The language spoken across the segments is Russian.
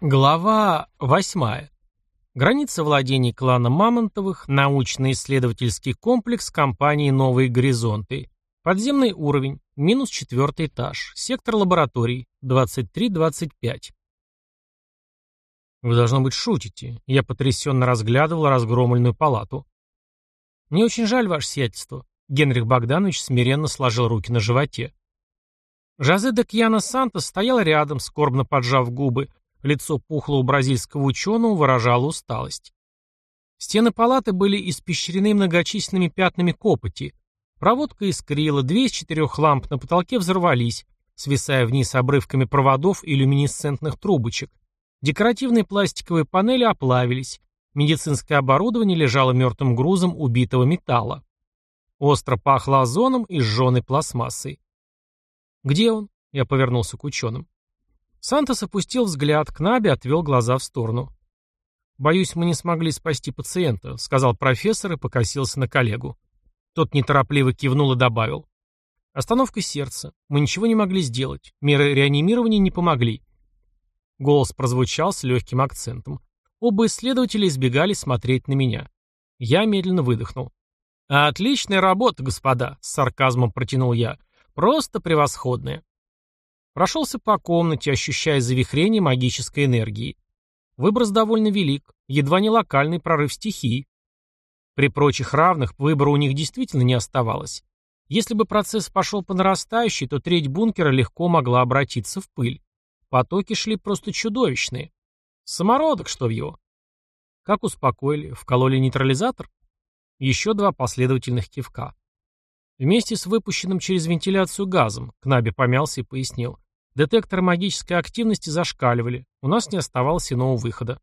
Глава 8. Граница владений клана Мамонтовых, научно-исследовательский комплекс компании «Новые горизонты». Подземный уровень, минус четвертый этаж, сектор лабораторий, 23-25. Вы, должно быть, шутите. Я потрясенно разглядывал разгромленную палату. Мне очень жаль, ваше сиятельство. Генрих Богданович смиренно сложил руки на животе. Жозе де Кьяна Сантос стоял рядом, скорбно поджав губы, Лицо пухлого бразильского ученого выражало усталость. Стены палаты были испещрены многочисленными пятнами копоти. Проводка искрила, две из четырех ламп на потолке взорвались, свисая вниз обрывками проводов и люминесцентных трубочек. Декоративные пластиковые панели оплавились. Медицинское оборудование лежало мертвым грузом убитого металла. Остро пахло озоном и сжженной пластмассой. «Где он?» — я повернулся к ученым. Сантос опустил взгляд, Кнаби отвел глаза в сторону. «Боюсь, мы не смогли спасти пациента», — сказал профессор и покосился на коллегу. Тот неторопливо кивнул и добавил. «Остановка сердца. Мы ничего не могли сделать. Меры реанимирования не помогли». Голос прозвучал с легким акцентом. Оба исследователя избегали смотреть на меня. Я медленно выдохнул. «Отличная работа, господа», — с сарказмом протянул я. «Просто превосходная. Прошелся по комнате, ощущая завихрение магической энергии. Выброс довольно велик, едва не локальный прорыв стихии. При прочих равных выбора у них действительно не оставалось. Если бы процесс пошел по нарастающей, то треть бункера легко могла обратиться в пыль. Потоки шли просто чудовищные. Самородок, что в его. Как успокоили? Вкололи нейтрализатор? Еще два последовательных кивка. Вместе с выпущенным через вентиляцию газом, Кнаби помялся и пояснил. Детекторы магической активности зашкаливали. У нас не оставалось иного выхода.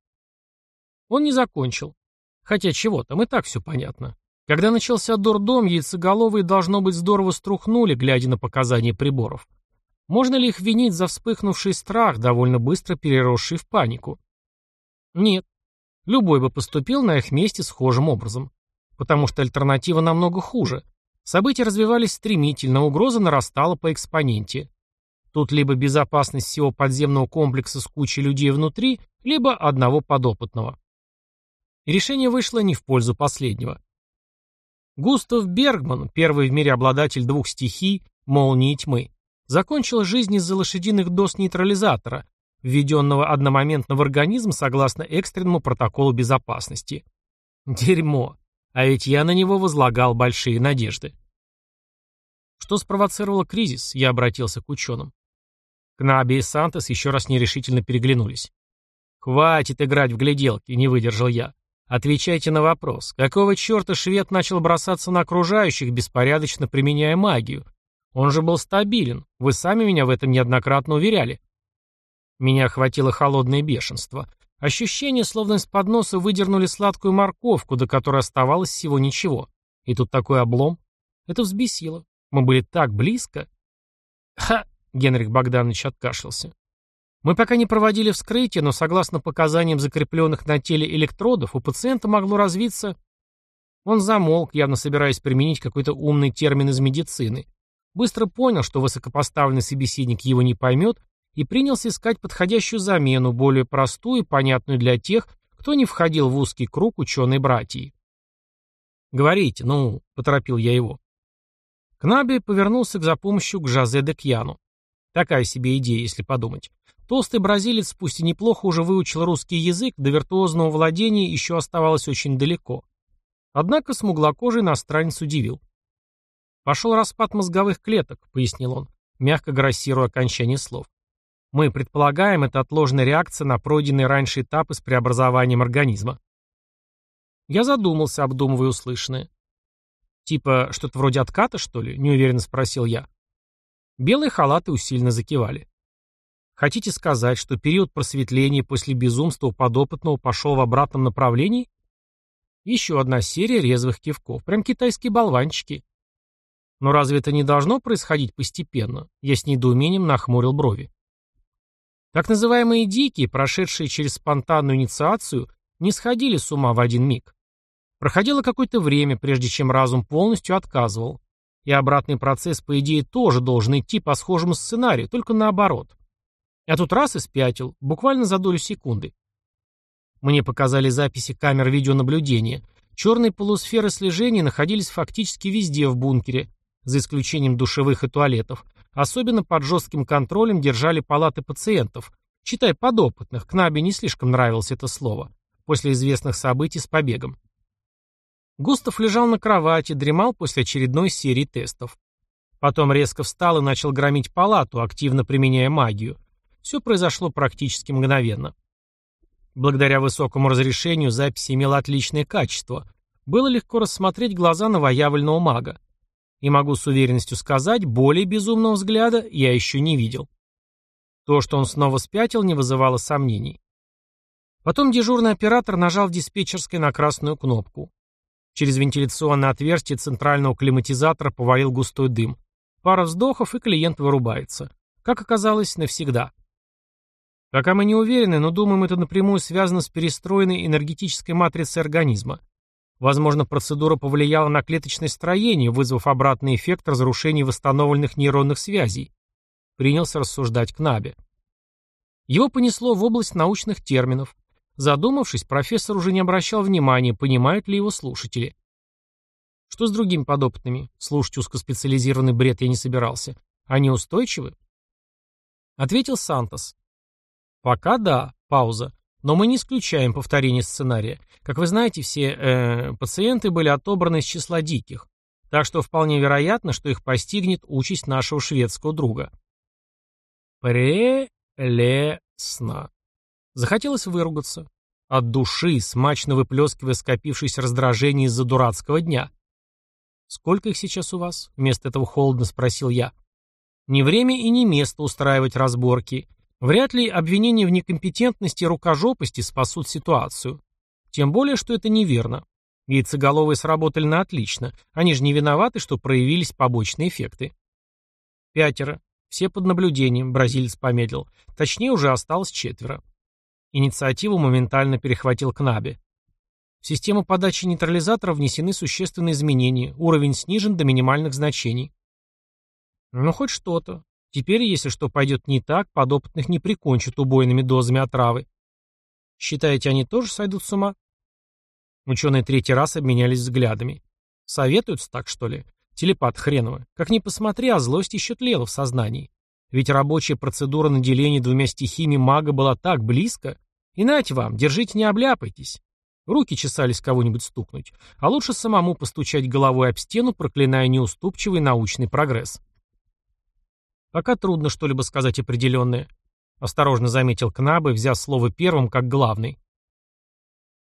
Он не закончил. Хотя чего там, и так все понятно. Когда начался дурдом, яйцеголовые, должно быть, здорово струхнули, глядя на показания приборов. Можно ли их винить за вспыхнувший страх, довольно быстро переросший в панику? Нет. Любой бы поступил на их месте схожим образом. Потому что альтернатива намного хуже. События развивались стремительно, угроза нарастала по экспоненте. Тут либо безопасность всего подземного комплекса с кучей людей внутри, либо одного подопытного. Решение вышло не в пользу последнего. Густав Бергман, первый в мире обладатель двух стихий, молнии и тьмы, закончил жизнь из-за лошадиных доз нейтрализатора, введенного одномоментно в организм согласно экстренному протоколу безопасности. Дерьмо. А ведь я на него возлагал большие надежды. Что спровоцировало кризис, я обратился к ученым. Кнаби и Сантос еще раз нерешительно переглянулись. «Хватит играть в гляделки», — не выдержал я. «Отвечайте на вопрос. Какого черта швед начал бросаться на окружающих, беспорядочно применяя магию? Он же был стабилен. Вы сами меня в этом неоднократно уверяли». Меня охватило холодное бешенство. Ощущение, словно из-под носа выдернули сладкую морковку, до которой оставалось всего ничего. И тут такой облом. Это взбесило. Мы были так близко. «Ха!» Генрих Богданович откашлялся. Мы пока не проводили вскрытие, но согласно показаниям закрепленных на теле электродов, у пациента могло развиться... Он замолк, явно собираясь применить какой-то умный термин из медицины. Быстро понял, что высокопоставленный собеседник его не поймет, и принялся искать подходящую замену, более простую и понятную для тех, кто не входил в узкий круг ученой братьи. «Говорите, ну», — поторопил я его. Кнаби повернулся к за помощью к Жозе де Кьяну. Такая себе идея, если подумать. Толстый бразилец, пусть и неплохо уже выучил русский язык, до виртуозного владения еще оставалось очень далеко. Однако смуглокожий иностранец удивил. «Пошел распад мозговых клеток», — пояснил он, мягко грассируя окончание слов. «Мы предполагаем, это отложенная реакция на пройденные раньше этапы с преобразованием организма». Я задумался, обдумывая услышанное. «Типа что-то вроде отката, что ли?» — неуверенно спросил я. Белые халаты усиленно закивали. Хотите сказать, что период просветления после безумства у подопытного пошел в обратном направлении? Еще одна серия резвых кивков. Прям китайские болванчики. Но разве это не должно происходить постепенно? Я с недоумением нахмурил брови. Так называемые дикие, прошедшие через спонтанную инициацию, не сходили с ума в один миг. Проходило какое-то время, прежде чем разум полностью отказывал. И обратный процесс, по идее, тоже должен идти по схожему сценарию, только наоборот. А тут раз и спятил, буквально за долю секунды. Мне показали записи камер видеонаблюдения. Черные полусферы слежения находились фактически везде в бункере, за исключением душевых и туалетов. Особенно под жестким контролем держали палаты пациентов. Читай подопытных, Кнабе не слишком нравилось это слово, после известных событий с побегом. Густав лежал на кровати, дремал после очередной серии тестов. Потом резко встал и начал громить палату, активно применяя магию. Все произошло практически мгновенно. Благодаря высокому разрешению запись имела отличное качество. Было легко рассмотреть глаза новоявленного мага. И могу с уверенностью сказать, более безумного взгляда я еще не видел. То, что он снова спятил, не вызывало сомнений. Потом дежурный оператор нажал в диспетчерской на красную кнопку. Через вентиляционное отверстие центрального климатизатора повалил густой дым. Пара вздохов, и клиент вырубается. Как оказалось, навсегда. Пока мы не уверены, но думаем, это напрямую связано с перестроенной энергетической матрицей организма. Возможно, процедура повлияла на клеточное строение, вызвав обратный эффект разрушения восстановленных нейронных связей. Принялся рассуждать Кнабе. Его понесло в область научных терминов. Задумавшись, профессор уже не обращал внимания, понимают ли его слушатели. Что с другими подопытными? Слушать узкоспециализированный бред я не собирался. Они устойчивы? Ответил Сантос. Пока да, пауза. Но мы не исключаем повторение сценария. Как вы знаете, все э, пациенты были отобраны из числа диких. Так что вполне вероятно, что их постигнет участь нашего шведского друга. Прелестно. Захотелось выругаться. От души, смачно выплескивая скопившееся раздражение из-за дурацкого дня. «Сколько их сейчас у вас?» — вместо этого холодно спросил я. «Не время и не место устраивать разборки. Вряд ли обвинения в некомпетентности и рукожопости спасут ситуацию. Тем более, что это неверно. Яйцеголовые сработали на отлично. Они же не виноваты, что проявились побочные эффекты. Пятеро. Все под наблюдением, бразилец помедлил. Точнее, уже осталось четверо. Инициативу моментально перехватил Кнаби. В систему подачи нейтрализатора внесены существенные изменения, уровень снижен до минимальных значений. Ну, хоть что-то. Теперь, если что пойдет не так, подопытных не прикончат убойными дозами отравы. Считаете, они тоже сойдут с ума? Ученые третий раз обменялись взглядами. Советуются так, что ли? Телепат хреново. Как ни посмотри, а злость еще тлела в сознании. Ведь рабочая процедура наделения двумя стихиями мага была так близко, и нате вам, держите, не обляпайтесь. Руки чесались кого-нибудь стукнуть, а лучше самому постучать головой об стену, проклиная неуступчивый научный прогресс. Пока трудно что-либо сказать определенное. Осторожно заметил Кнабе, взяв слово первым как главный.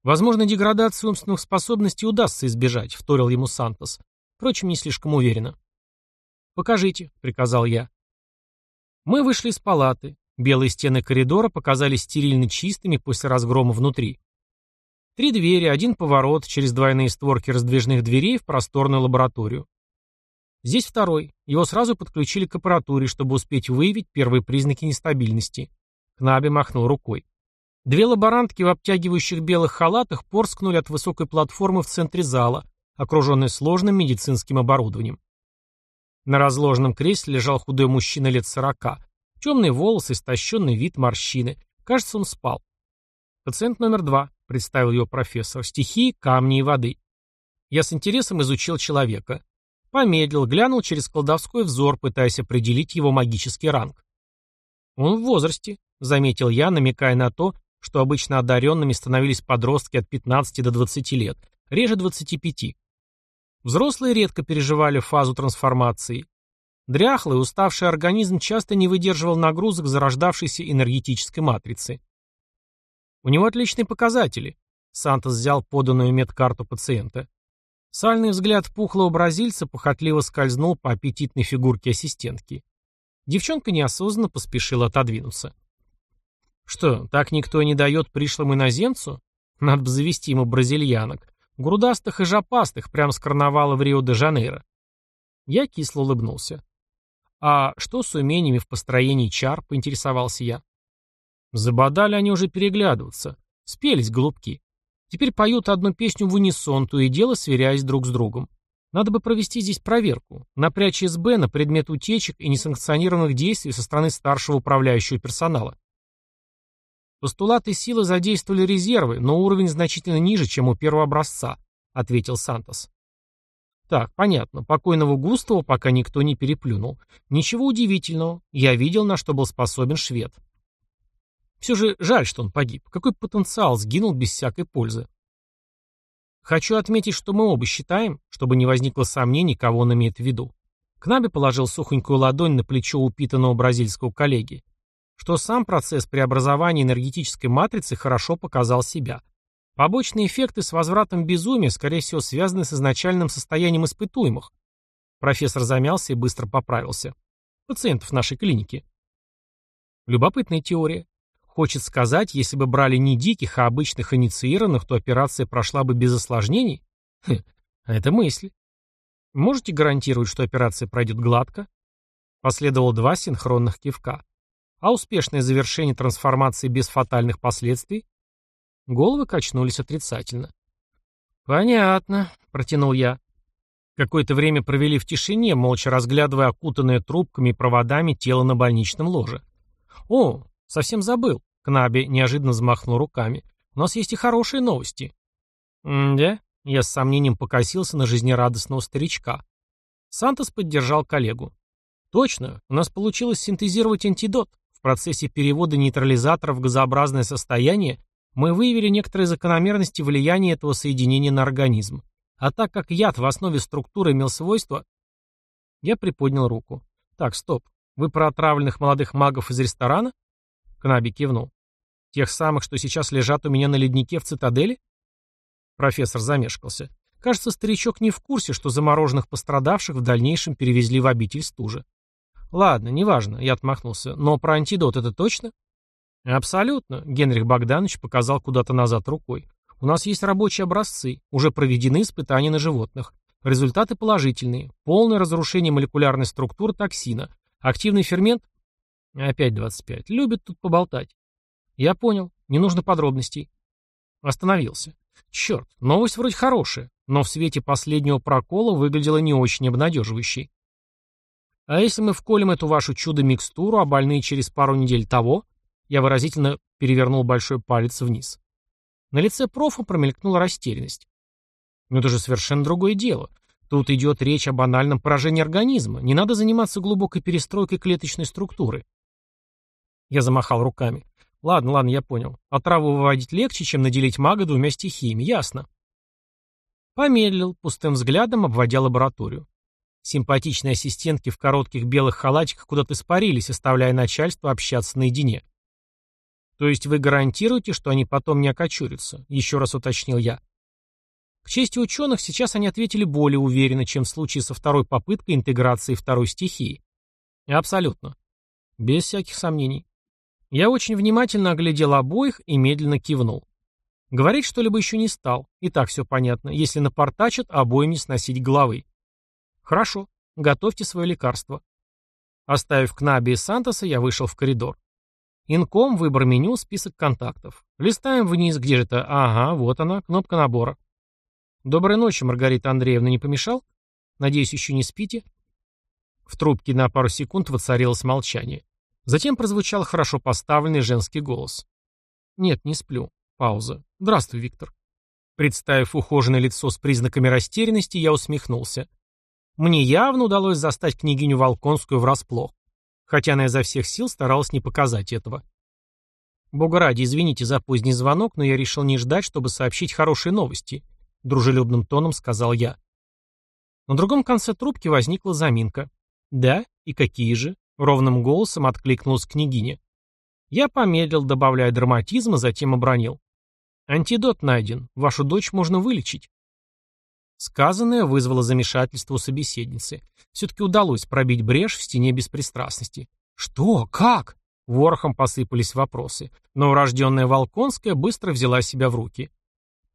Возможно, деградацию умственных способностей удастся избежать, вторил ему Сантос. Впрочем, не слишком уверенно. «Покажите», — приказал я. Мы вышли из палаты. Белые стены коридора показались стерильно чистыми после разгрома внутри. Три двери, один поворот через двойные створки раздвижных дверей в просторную лабораторию. Здесь второй. Его сразу подключили к аппаратуре, чтобы успеть выявить первые признаки нестабильности. Кнаби махнул рукой. Две лаборантки в обтягивающих белых халатах порскнули от высокой платформы в центре зала, окруженной сложным медицинским оборудованием. На разложенном кресле лежал худой мужчина лет сорока, Темные волосы, истощенный вид, морщины. Кажется, он спал. Пациент номер два, представил ее профессор. Стихии, камни и воды. Я с интересом изучил человека. Помедлил, глянул через колдовской взор, пытаясь определить его магический ранг. Он в возрасте, заметил я, намекая на то, что обычно одаренными становились подростки от 15 до 20 лет, реже 25. Взрослые редко переживали фазу трансформации. Дряхлый, уставший организм часто не выдерживал нагрузок зарождавшейся энергетической матрицы. У него отличные показатели. Сантос взял поданную медкарту пациента. Сальный взгляд пухлого бразильца похотливо скользнул по аппетитной фигурке ассистентки. Девчонка неосознанно поспешила отодвинуться. Что, так никто не дает пришлому иноземцу? Надо бы завести ему бразильянок. Грудастых и жопастых, прямо с карнавала в Рио-де-Жанейро. Я кисло улыбнулся. «А что с умениями в построении чар?» — поинтересовался я. Забодали они уже переглядываться. Спелись голубки. Теперь поют одну песню в унисон, то и дело сверяясь друг с другом. Надо бы провести здесь проверку, напрячь СБ на предмет утечек и несанкционированных действий со стороны старшего управляющего персонала. Постулаты силы задействовали резервы, но уровень значительно ниже, чем у первого образца, ответил Сантос. Так, понятно. Покойного Густава пока никто не переплюнул. Ничего удивительного. Я видел, на что был способен швед. Все же жаль, что он погиб. Какой потенциал сгинул без всякой пользы. Хочу отметить, что мы оба считаем, чтобы не возникло сомнений, кого он имеет в виду. Кнаби положил сухонькую ладонь на плечо упитанного бразильского коллеги, что сам процесс преобразования энергетической матрицы хорошо показал себя. Побочные эффекты с возвратом безумия, скорее всего, связаны с изначальным состоянием испытуемых. Профессор замялся и быстро поправился. Пациентов нашей клиники. Любопытная теория. Хочет сказать, если бы брали не диких, а обычных инициированных, то операция прошла бы без осложнений? Хм, это мысль. Можете гарантировать, что операция пройдет гладко? Последовало два синхронных кивка. А успешное завершение трансформации без фатальных последствий? Головы качнулись отрицательно. «Понятно», — протянул я. Какое-то время провели в тишине, молча разглядывая окутанное трубками и проводами тело на больничном ложе. «О, совсем забыл. Кнаби неожиданно взмахнул руками. «У нас есть и хорошие новости». «М-да?» Я с сомнением покосился на жизнерадостного старичка. Сантос поддержал коллегу. «Точно, у нас получилось синтезировать антидот. В процессе перевода нейтрализатора в газообразное состояние мы выявили некоторые закономерности влияния этого соединения на организм. А так как яд в основе структуры имел свойства...» Я приподнял руку. «Так, стоп. Вы про отравленных молодых магов из ресторана?» Кнаби кивнул. Тех самых, что сейчас лежат у меня на леднике в цитадели? Профессор замешкался. Кажется, старичок не в курсе, что замороженных пострадавших в дальнейшем перевезли в обитель стужи. Ладно, неважно, я отмахнулся. Но про антидот это точно? Абсолютно, Генрих Богданович показал куда-то назад рукой. У нас есть рабочие образцы, уже проведены испытания на животных. Результаты положительные. Полное разрушение молекулярной структуры токсина. Активный фермент... Опять 25. Любит тут поболтать. Я понял. Не нужно подробностей. Остановился. Черт, новость вроде хорошая, но в свете последнего прокола выглядела не очень обнадеживающей. А если мы вколем эту вашу чудо-микстуру, а больные через пару недель того? Я выразительно перевернул большой палец вниз. На лице профа промелькнула растерянность. Но это же совершенно другое дело. Тут идет речь о банальном поражении организма. Не надо заниматься глубокой перестройкой клеточной структуры. Я замахал руками. Ладно, ладно, я понял. Отраву выводить легче, чем наделить мага двумя стихиями, ясно. Помедлил, пустым взглядом обводя лабораторию. Симпатичные ассистентки в коротких белых халатиках куда-то испарились, оставляя начальство общаться наедине. То есть вы гарантируете, что они потом не окочурятся? Еще раз уточнил я. К чести ученых, сейчас они ответили более уверенно, чем в случае со второй попыткой интеграции второй стихии. Абсолютно. Без всяких сомнений. Я очень внимательно оглядел обоих и медленно кивнул. Говорить что-либо еще не стал. И так все понятно. Если напортачат, обоим не сносить головы. Хорошо. Готовьте свое лекарство. Оставив Кнаби и Сантоса, я вышел в коридор. Инком, выбор меню, список контактов. Листаем вниз, где же это? Ага, вот она, кнопка набора. Доброй ночи, Маргарита Андреевна, не помешал? Надеюсь, еще не спите? В трубке на пару секунд воцарилось молчание. Затем прозвучал хорошо поставленный женский голос. «Нет, не сплю». Пауза. «Здравствуй, Виктор». Представив ухоженное лицо с признаками растерянности, я усмехнулся. Мне явно удалось застать княгиню Волконскую врасплох, хотя она изо всех сил старалась не показать этого. «Бога ради, извините за поздний звонок, но я решил не ждать, чтобы сообщить хорошие новости», — дружелюбным тоном сказал я. На другом конце трубки возникла заминка. «Да? И какие же?» Ровным голосом откликнулась княгиня. Я помедлил, добавляя драматизма, затем обронил. «Антидот найден. Вашу дочь можно вылечить». Сказанное вызвало замешательство у собеседницы. Все-таки удалось пробить брешь в стене беспристрастности. «Что? Как?» Ворохом посыпались вопросы. Но урожденная Волконская быстро взяла себя в руки.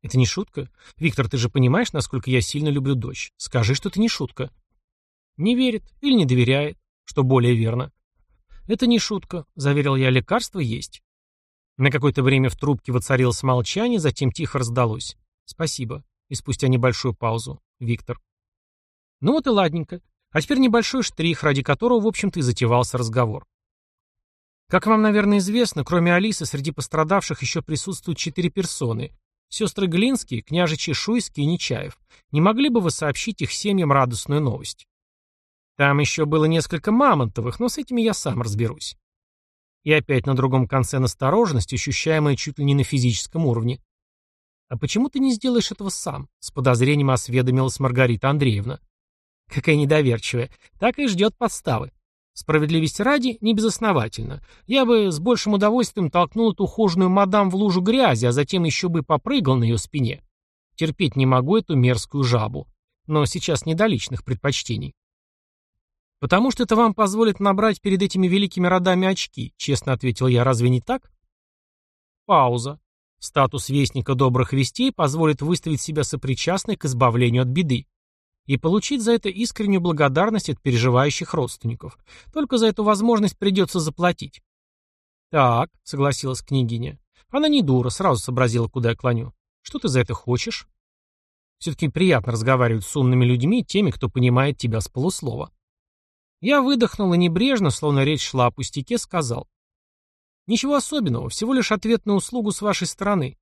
«Это не шутка? Виктор, ты же понимаешь, насколько я сильно люблю дочь. Скажи, что это не шутка». Не верит или не доверяет что более верно. «Это не шутка», — заверил я, — «лекарство есть». На какое-то время в трубке воцарилось молчание, затем тихо раздалось. «Спасибо». И спустя небольшую паузу. «Виктор». Ну вот и ладненько. А теперь небольшой штрих, ради которого, в общем-то, и затевался разговор. Как вам, наверное, известно, кроме Алисы, среди пострадавших еще присутствуют четыре персоны. Сестры Глинские, княжичи Шуйский и Нечаев. Не могли бы вы сообщить их семьям радостную новость? Там еще было несколько мамонтовых, но с этими я сам разберусь. И опять на другом конце настороженность, ощущаемая чуть ли не на физическом уровне. «А почему ты не сделаешь этого сам?» — с подозрением осведомилась Маргарита Андреевна. Какая недоверчивая. Так и ждет подставы. Справедливости ради, не безосновательно. Я бы с большим удовольствием толкнул эту ухоженную мадам в лужу грязи, а затем еще бы попрыгал на ее спине. Терпеть не могу эту мерзкую жабу. Но сейчас не до личных предпочтений. «Потому что это вам позволит набрать перед этими великими родами очки», честно ответил я, разве не так? Пауза. Статус вестника добрых вестей позволит выставить себя сопричастной к избавлению от беды и получить за это искреннюю благодарность от переживающих родственников. Только за эту возможность придется заплатить. «Так», — согласилась княгиня. Она не дура, сразу сообразила, куда я клоню. «Что ты за это хочешь?» Все-таки приятно разговаривать с умными людьми, теми, кто понимает тебя с полуслова. Я выдохнул и небрежно, словно речь шла о пустяке, сказал. «Ничего особенного, всего лишь ответ на услугу с вашей стороны.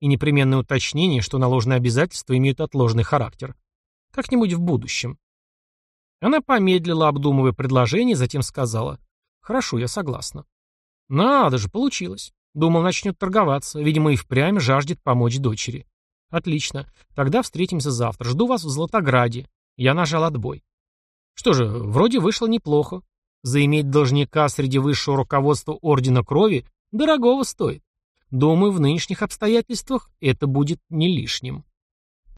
И непременное уточнение, что наложенные обязательства имеют отложенный характер. Как-нибудь в будущем. Она помедлила, обдумывая предложение, затем сказала. Хорошо, я согласна. Надо же, получилось. Думал, начнет торговаться. Видимо, и впрямь жаждет помочь дочери. Отлично. Тогда встретимся завтра. Жду вас в Златограде. Я нажал отбой. Что же, вроде вышло неплохо. Заиметь должника среди высшего руководства Ордена Крови дорогого стоит. Думаю, в нынешних обстоятельствах это будет не лишним.